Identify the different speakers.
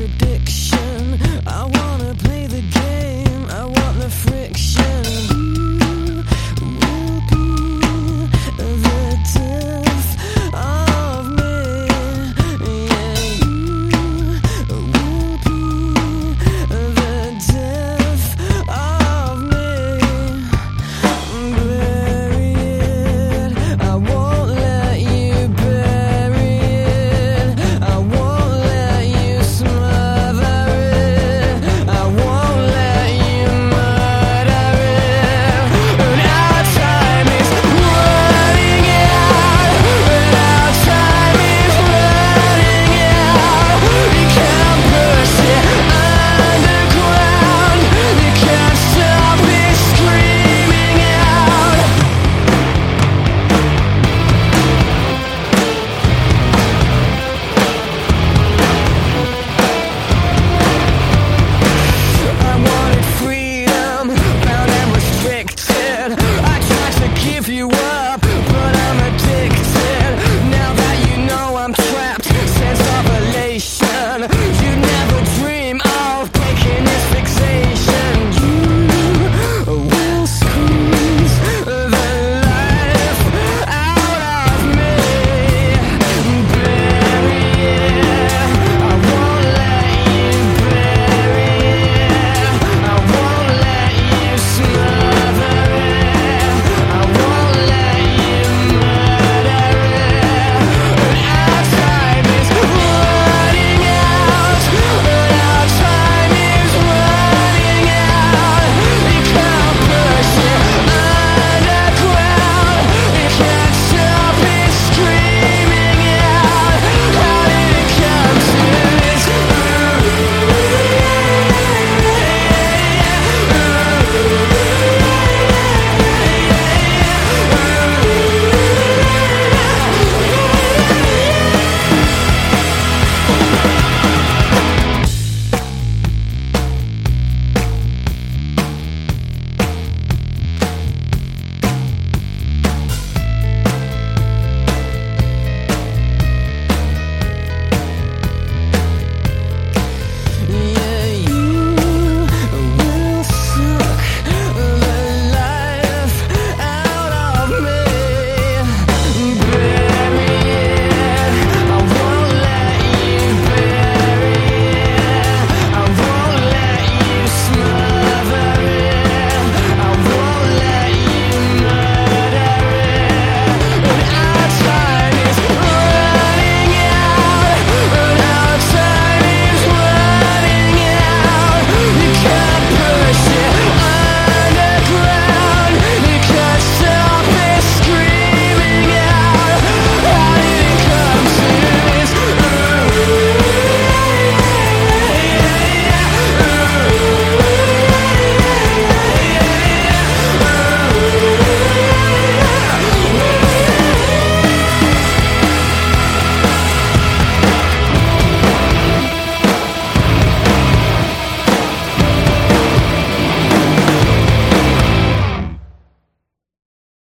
Speaker 1: contradiction.